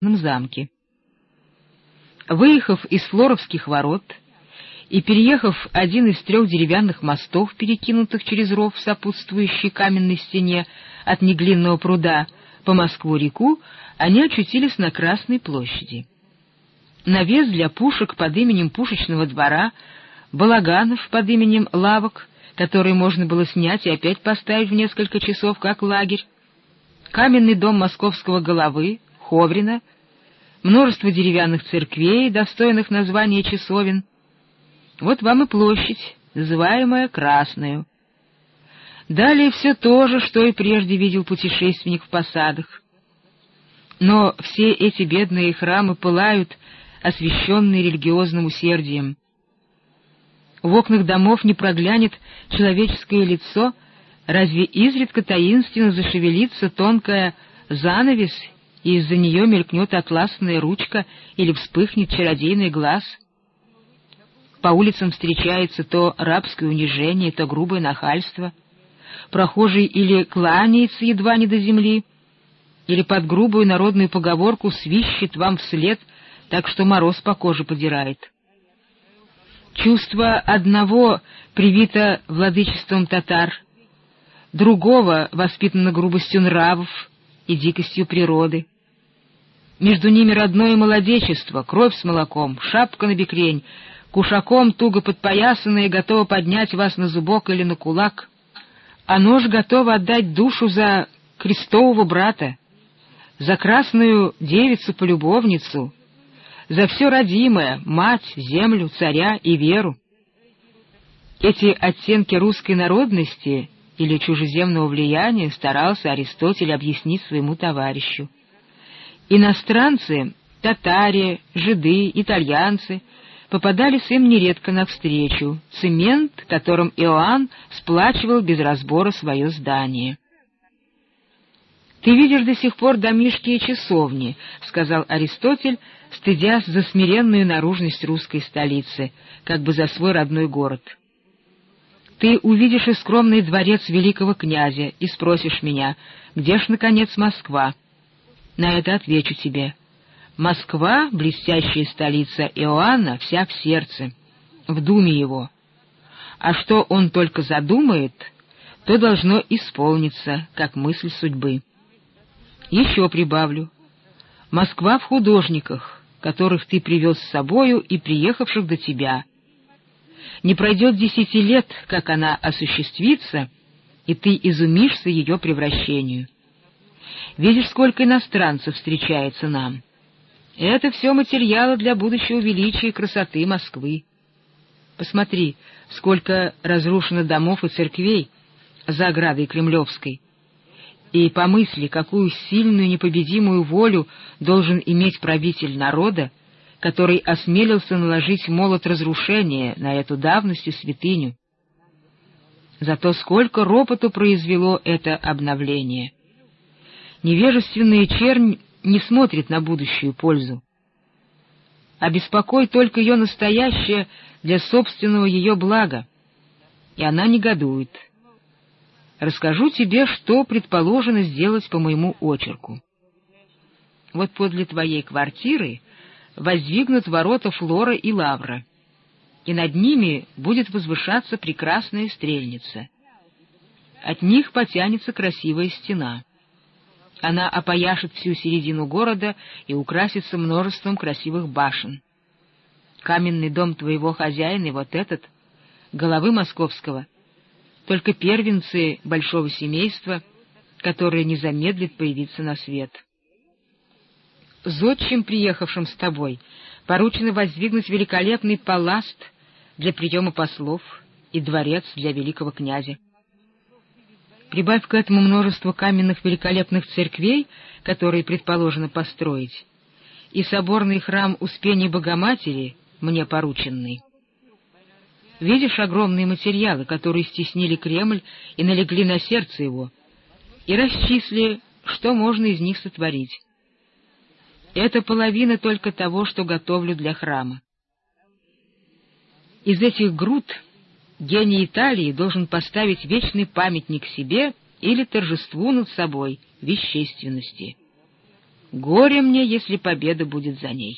замке. Выехав из Флоровских ворот и переехав один из трех деревянных мостов, перекинутых через ров, сопутствующий каменной стене от Неглинного пруда по Москву-реку, они очутились на Красной площади. Навес для пушек под именем Пушечного двора, балаганов под именем Лавок, которые можно было снять и опять поставить в несколько часов как лагерь, каменный дом московского головы, Ховрина, множество деревянных церквей, достойных названия часовен. Вот вам и площадь, называемая Красную. Далее все то же, что и прежде видел путешественник в посадах. Но все эти бедные храмы пылают, освященные религиозным усердием. В окнах домов не проглянет человеческое лицо, разве изредка таинственно зашевелится тонкая занавес и из-за нее мелькнет атласная ручка или вспыхнет чародейный глаз. По улицам встречается то рабское унижение, то грубое нахальство. Прохожий или кланяется едва не до земли, или под грубую народную поговорку свищет вам вслед, так что мороз по коже подирает. Чувство одного привито владычеством татар, другого воспитано грубостью нравов и дикостью природы. Между ними родное молодечество, кровь с молоком, шапка на бекрень, кушаком туго подпоясанное готово поднять вас на зубок или на кулак, а нож готово отдать душу за крестового брата, за красную девицу-полюбовницу, за все родимое, мать, землю, царя и веру. Эти оттенки русской народности или чужеземного влияния старался Аристотель объяснить своему товарищу. Иностранцы, татаре, жиды, итальянцы попадались им нередко навстречу, цемент, которым Иоанн сплачивал без разбора свое здание. «Ты видишь до сих пор домишки и часовни», — сказал Аристотель, стыдясь за смиренную наружность русской столицы, как бы за свой родной город. «Ты увидишь и скромный дворец великого князя и спросишь меня, где ж, наконец, Москва?» На это отвечу тебе. Москва, блестящая столица Иоанна, вся в сердце, в думе его. А что он только задумает, то должно исполниться, как мысль судьбы. Еще прибавлю. Москва в художниках, которых ты привез с собою и приехавших до тебя. Не пройдет десяти лет, как она осуществится, и ты изумишься ее превращению. Видишь, сколько иностранцев встречается нам. Это все материалы для будущего величия и красоты Москвы. Посмотри, сколько разрушено домов и церквей за оградой Кремлевской. И помысли, какую сильную непобедимую волю должен иметь правитель народа, который осмелился наложить молот разрушения на эту давность и святыню. Зато сколько ропоту произвело это обновление — невежественная чернь не смотрит на будущую пользу. А беспокой только ее настоящее для собственного ее блага, и она негодует. Расскажу тебе, что предположено сделать по моему очерку. Вот подле твоей квартиры воздвигнут ворота Флора и Лавра, и над ними будет возвышаться прекрасная стрельница. От них потянется красивая стена. Она опояшет всю середину города и украсится множеством красивых башен. Каменный дом твоего хозяина и вот этот, головы московского, только первенцы большого семейства, которые не замедлит появиться на свет. Зодчим, приехавшим с тобой, поручено воздвигнуть великолепный паласт для приема послов и дворец для великого князя. Прибавь к этому множество каменных великолепных церквей, которые предположено построить, и соборный храм Успения Богоматери, мне порученный. Видишь огромные материалы, которые стеснили Кремль и налегли на сердце его, и расчисли, что можно из них сотворить. Это половина только того, что готовлю для храма. Из этих груд гений Италии должен поставить вечный памятник себе или торжеству над собой, вещественности. Горе мне, если победа будет за ней.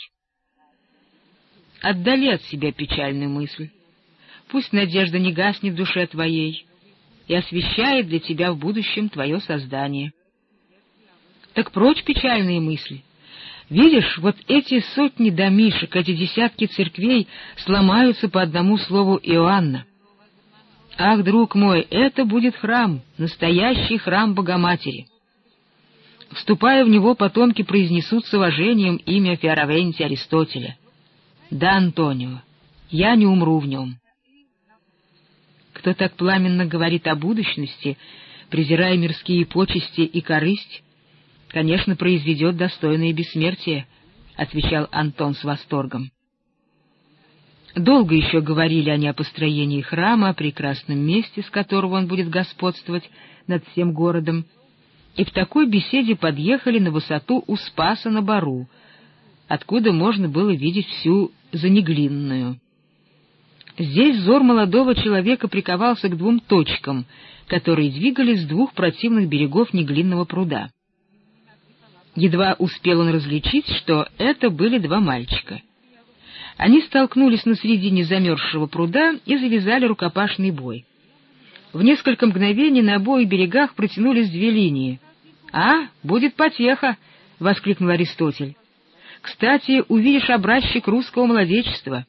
Отдали от себя печальную мысль. Пусть надежда не гаснет в душе твоей и освещает для тебя в будущем твое создание. Так прочь печальные мысли. Видишь, вот эти сотни домишек, эти десятки церквей сломаются по одному слову Иоанна. Ах, друг мой, это будет храм, настоящий храм Богоматери. Вступая в него, потомки произнесут с уважением имя Фиаравенти Аристотеля. Да, Антонио, я не умру в нем. Кто так пламенно говорит о будущности, презирая мирские почести и корысть, конечно, произведет достойное бессмертие, — отвечал Антон с восторгом. Долго еще говорили они о построении храма, о прекрасном месте, с которого он будет господствовать над всем городом, и в такой беседе подъехали на высоту у Спаса на Бару, откуда можно было видеть всю Занеглинную. Здесь взор молодого человека приковался к двум точкам, которые двигались с двух противных берегов Неглинного пруда. Едва успел он различить, что это были два мальчика. Они столкнулись на середине замерзшего пруда и завязали рукопашный бой. В несколько мгновений на обоих берегах протянулись две линии. «А, будет потеха!» — воскликнул Аристотель. «Кстати, увидишь образчик русского молодечества».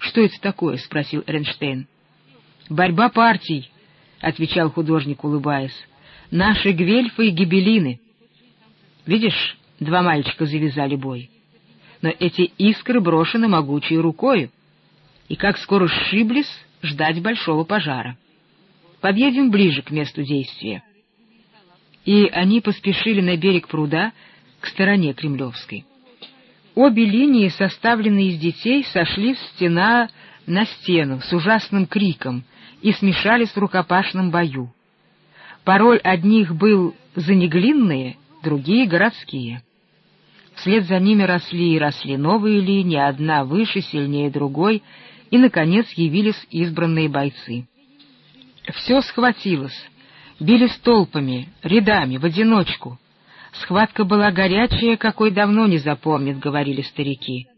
«Что это такое?» — спросил Эрнштейн. «Борьба партий», — отвечал художник, улыбаясь. «Наши гвельфы и гибелины». Видишь, два мальчика завязали бой. Но эти искры брошены могучей рукою, и как скоро сшиблись, ждать большого пожара. Подъедем ближе к месту действия. И они поспешили на берег пруда, к стороне Кремлевской. Обе линии, составленные из детей, сошли стена на стену с ужасным криком и смешались в рукопашном бою. Пароль одних был «занеглинные», другие — городские. Вслед за ними росли и росли новые линии, одна выше, сильнее другой, и, наконец, явились избранные бойцы. Все схватилось, били столпами, рядами, в одиночку. Схватка была горячая, какой давно не запомнит, — говорили старики.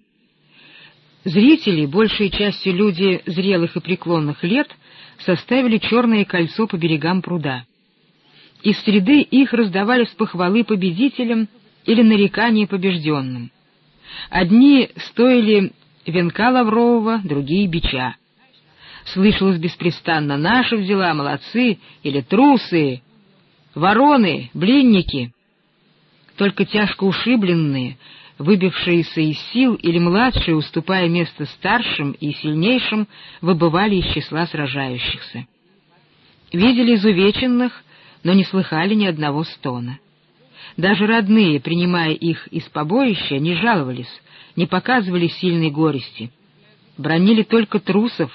Зрители, большей частью люди зрелых и преклонных лет, составили черное кольцо по берегам пруда из среды их раздавались похвалы победителям или нарекания побежденным. Одни стоили венка лаврового, другие — бича. Слышалось беспрестанно «наша взяла, молодцы» или «трусы», «вороны», «блинники». Только тяжко ушибленные, выбившиеся из сил или младшие, уступая место старшим и сильнейшим, выбывали из числа сражающихся. Видели изувеченных, но не слыхали ни одного стона. Даже родные, принимая их из побоища, не жаловались, не показывали сильной горести, бронили только трусов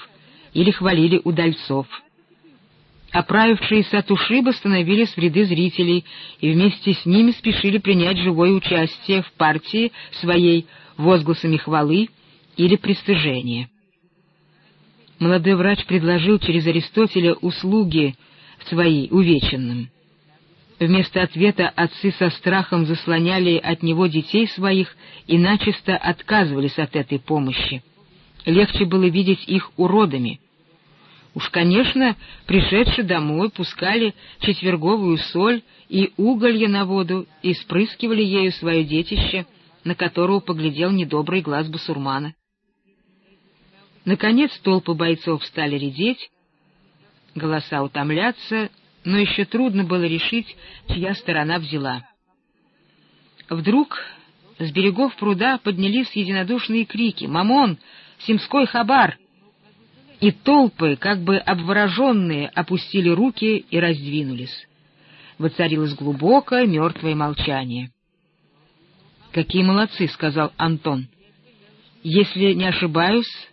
или хвалили удальцов. Оправившиеся от ушиба становились в ряды зрителей и вместе с ними спешили принять живое участие в партии своей возгласами хвалы или пристыжения. Молодой врач предложил через Аристотеля услуги свои увеченным. Вместо ответа отцы со страхом заслоняли от него детей своих и начисто отказывались от этой помощи. Легче было видеть их уродами. Уж, конечно, пришедшие домой пускали четверговую соль и уголье на воду и спрыскивали ею свое детище, на которого поглядел недобрый глаз басурмана. Наконец толпы бойцов стали редеть, голоса утомляться, но еще трудно было решить, чья сторона взяла. Вдруг с берегов пруда поднялись единодушные крики «Мамон! Симской хабар!» И толпы, как бы обвороженные, опустили руки и раздвинулись. Воцарилось глубокое мертвое молчание. «Какие молодцы!» — сказал Антон. «Если не ошибаюсь,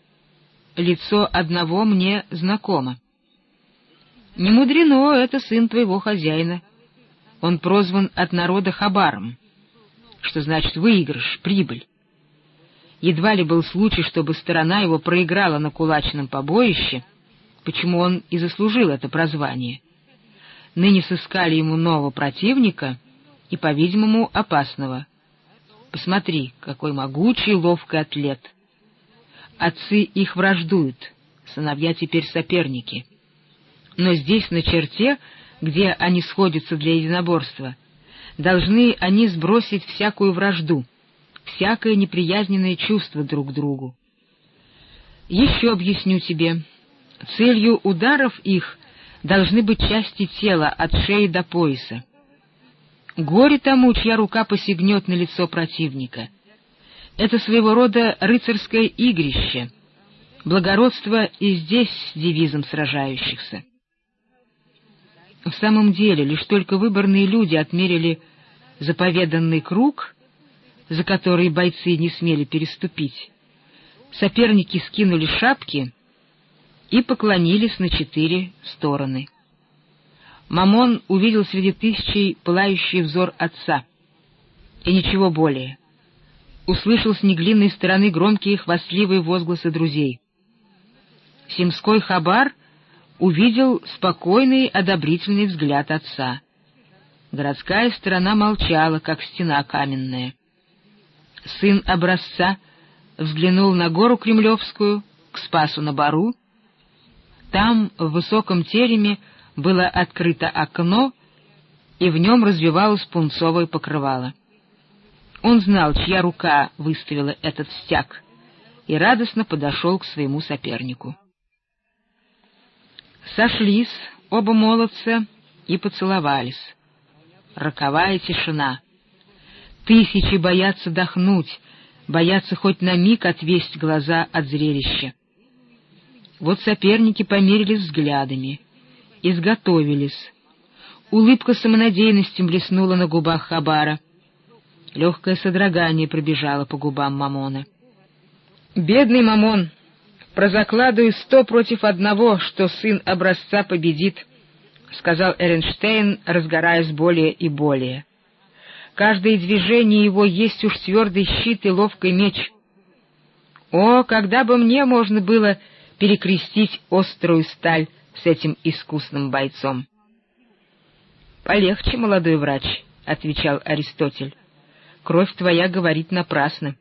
лицо одного мне знакомо». Не мудрено, это сын твоего хозяина. Он прозван от народа Хабаром, что значит выигрыш, прибыль. Едва ли был случай, чтобы сторона его проиграла на кулачном побоище, почему он и заслужил это прозвание. Ныне сыскали ему нового противника и, по-видимому, опасного, Посмотри, какой могучий, ловкий атлет. Отцы их враждуют, сыновья теперь соперники. Но здесь, на черте, где они сходятся для единоборства, должны они сбросить всякую вражду, всякое неприязненное чувство друг к другу. Еще объясню тебе. Целью ударов их должны быть части тела от шеи до пояса. Горе тому, чья рука посягнет на лицо противника. Это своего рода рыцарское игрище, благородство и здесь девизом сражающихся. В самом деле, лишь только выборные люди отмерили заповеданный круг, за который бойцы не смели переступить, соперники скинули шапки и поклонились на четыре стороны. Мамон увидел среди тысячей пылающий взор отца. И ничего более. Услышал с неглинной стороны громкие хвастливые возгласы друзей. Симской хабар увидел спокойный, одобрительный взгляд отца. Городская сторона молчала, как стена каменная. Сын образца взглянул на гору Кремлевскую, к Спасу на Бару. Там, в высоком тереме, было открыто окно, и в нем развивалось пунцовое покрывало. Он знал, чья рука выставила этот стяг, и радостно подошел к своему сопернику. Сошлись оба молодца и поцеловались. Роковая тишина. Тысячи боятся дохнуть, боятся хоть на миг отвесть глаза от зрелища. Вот соперники померились взглядами, изготовились. Улыбка самонадеянности блеснула на губах Хабара. Легкое содрогание пробежало по губам Мамона. «Бедный Мамон! Прозакладываю сто против одного, что сын образца победит», — сказал Эренштейн, разгораясь более и более. «Каждое движение его есть уж твердый щит и ловкий меч. О, когда бы мне можно было перекрестить острую сталь с этим искусным бойцом. «Полегче, молодой врач», — отвечал Аристотель. «Кровь твоя говорит напрасно.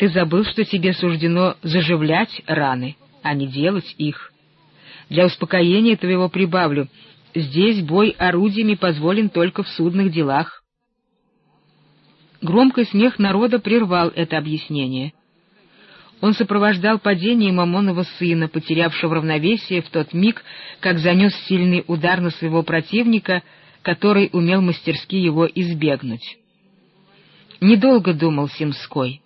Ты забыл, что тебе суждено заживлять раны, а не делать их. Для успокоения твоего прибавлю, здесь бой орудиями позволен только в судных делах». Громкий смех народа прервал это объяснение — он сопровождал падение Мамонова сына, потерявшего равновесие в тот миг, как занес сильный удар на своего противника, который умел мастерски его избегнуть. Недолго думал Симской.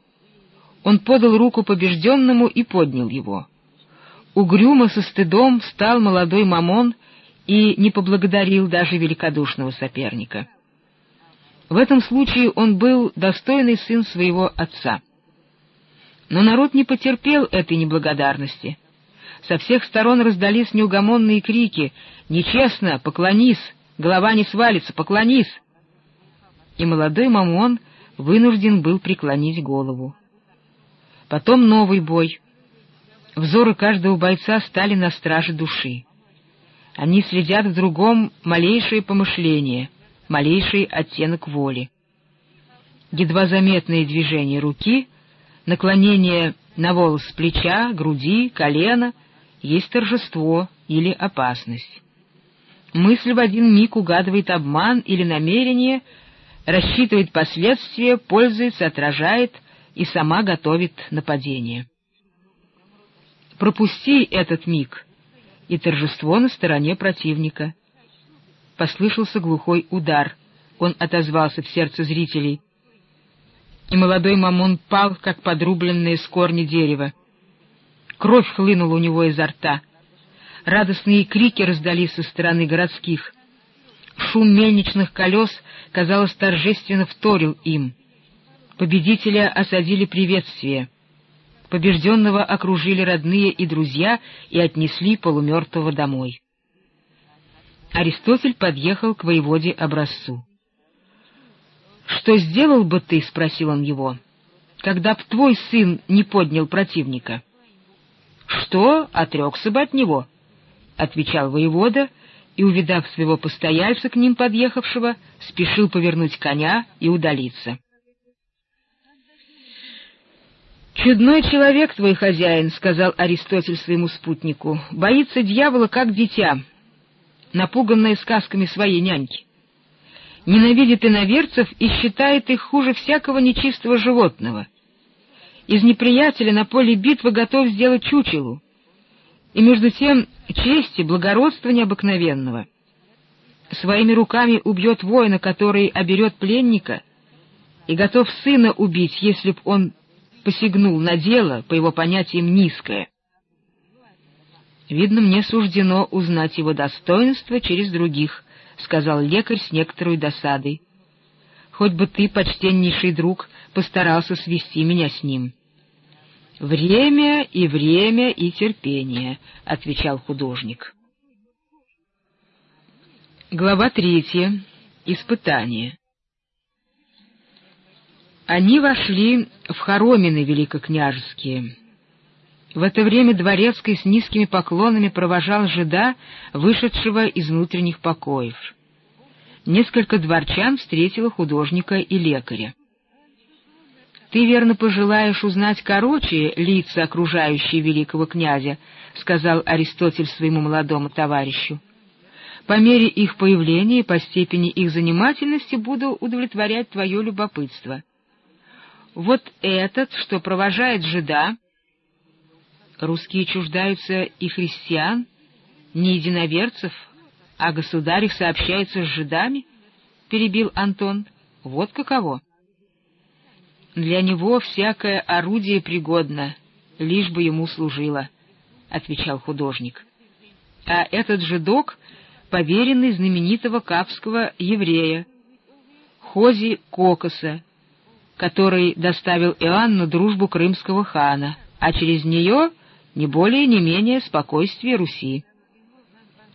Он подал руку побежденному и поднял его. Угрюмо со стыдом встал молодой Мамон и не поблагодарил даже великодушного соперника. В этом случае он был достойный сын своего отца — но народ не потерпел этой неблагодарности. Со всех сторон раздались неугомонные крики «Нечестно! Поклонись! Голова не свалится! Поклонись!» И молодой Мамон вынужден был преклонить голову. Потом новый бой. Взоры каждого бойца стали на страже души. Они следят в другом малейшее помышление, малейший оттенок воли. Едва заметные движения руки наклонение на волос плеча, груди, колена есть торжество или опасность. Мысль в один миг угадывает обман или намерение, рассчитывает последствия, пользуется, отражает и сама готовит нападение. Пропусти этот миг, и торжество на стороне противника. Послышался глухой удар. Он отозвался в сердце зрителей — и молодой мамон пал, как подрубленное с корня дерева. Кровь хлынула у него изо рта. Радостные крики раздались со стороны городских. Шум мельничных колес, казалось, торжественно вторил им. Победителя осадили приветствие. Побежденного окружили родные и друзья и отнесли полумертвого домой. Аристотель подъехал к воеводе образцу. «Что сделал бы ты?» — спросил он его, — «когда б твой сын не поднял противника». «Что? Отрекся бы от него?» — отвечал воевода, и, увидав своего постояльца к ним подъехавшего, спешил повернуть коня и удалиться. «Чудной человек твой хозяин», — сказал Аристотель своему спутнику, — «боится дьявола, как дитя, напуганное сказками своей няньки. Ненавидит иноверцев и считает их хуже всякого нечистого животного. Из неприятеля на поле битвы готов сделать чучелу, и между тем чести, благородства необыкновенного. Своими руками убьет воина, который оберет пленника, и готов сына убить, если б он посягнул на дело, по его понятиям, низкое. «Видно, мне суждено узнать его достоинство через других», — сказал лекарь с некоторой досадой. «Хоть бы ты, почтеннейший друг, постарался свести меня с ним». «Время и время и терпение», — отвечал художник. Глава третья. Испытание. Они вошли в хоромины великокняжеские. В это время Дворецкий с низкими поклонами провожал жида, вышедшего из внутренних покоев. Несколько дворчан встретило художника и лекаря. «Ты верно пожелаешь узнать короче лица, окружающие великого князя», — сказал Аристотель своему молодому товарищу. «По мере их появления и по степени их занимательности буду удовлетворять твое любопытство». Вот этот, что провожает жида, русские чуждаются и христиан, не единоверцев, а государь их сообщается с жидами, — перебил Антон. Вот каково. Для него всякое орудие пригодно, лишь бы ему служило, — отвечал художник. А этот жидок — поверенный знаменитого капского еврея, Хози Кокоса, который доставил Иоанну дружбу крымского хана, а через нее не более не менее спокойствие Руси.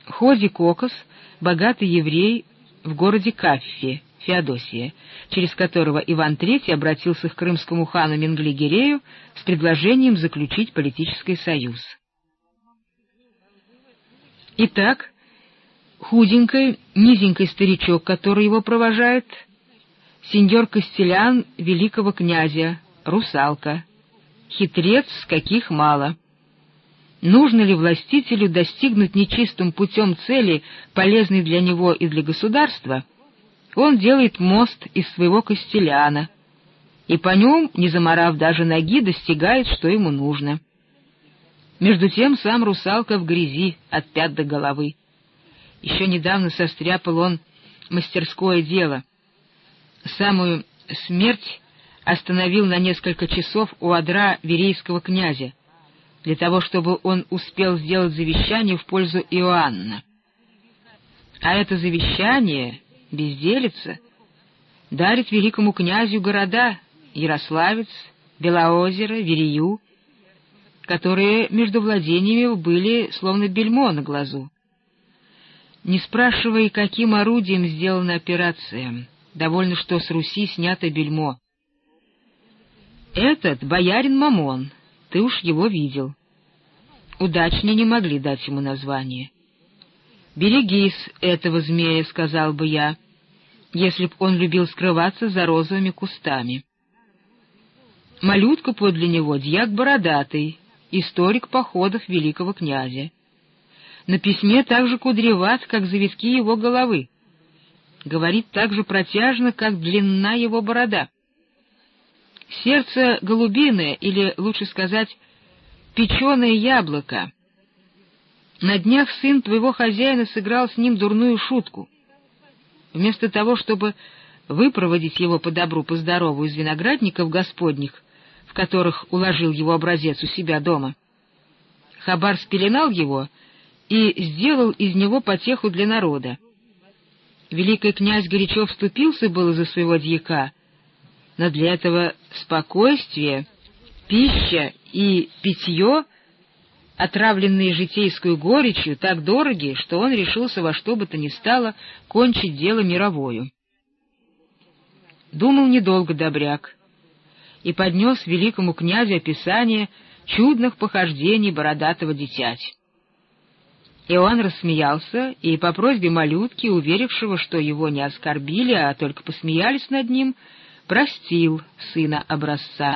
Хози Кокос — богатый еврей в городе Каффе, Феодосия, через которого Иван III обратился к крымскому хану Менглигерею с предложением заключить политический союз. Итак, худенький, низенький старичок, который его провожает — сеньор Костелян великого князя, русалка, хитрец, каких мало. Нужно ли властителю достигнуть нечистым путем цели, полезной для него и для государства, он делает мост из своего Костеляна, и по нем, не заморав даже ноги, достигает, что ему нужно. Между тем сам русалка в грязи от пят до головы. Еще недавно состряпал он мастерское дело, самую смерть остановил на несколько часов у одра верейского князя, для того, чтобы он успел сделать завещание в пользу Иоанна. А это завещание, безделица, дарит великому князю города Ярославец, Белоозеро, Верею, которые между владениями были словно бельмо на глазу. Не спрашивая, каким орудием сделана операция, Довольно, что с Руси снято бельмо. Этот боярин Мамон, ты уж его видел. Удачнее не могли дать ему название. «Берегись этого змея», — сказал бы я, если б он любил скрываться за розовыми кустами. Малютка подле него дьяк бородатый, историк походов великого князя. На письме так же кудреват, как завитки его головы говорит так же протяжно, как длина его борода. Сердце голубиное, или, лучше сказать, печеное яблоко. На днях сын твоего хозяина сыграл с ним дурную шутку. Вместо того, чтобы выпроводить его по добру, по здорову из виноградников господних, в которых уложил его образец у себя дома, Хабар спеленал его и сделал из него потеху для народа. Великий князь горячо вступился было за своего дьяка, но для этого спокойствие, пища и питье, отравленные житейскую горечью, так дороги, что он решился во что бы то ни стало кончить дело мировою. Думал недолго добряк и поднес великому князю описание чудных похождений бородатого дитяти. Иоанн рассмеялся и по просьбе малютки, уверившего, что его не оскорбили, а только посмеялись над ним, простил сына образца.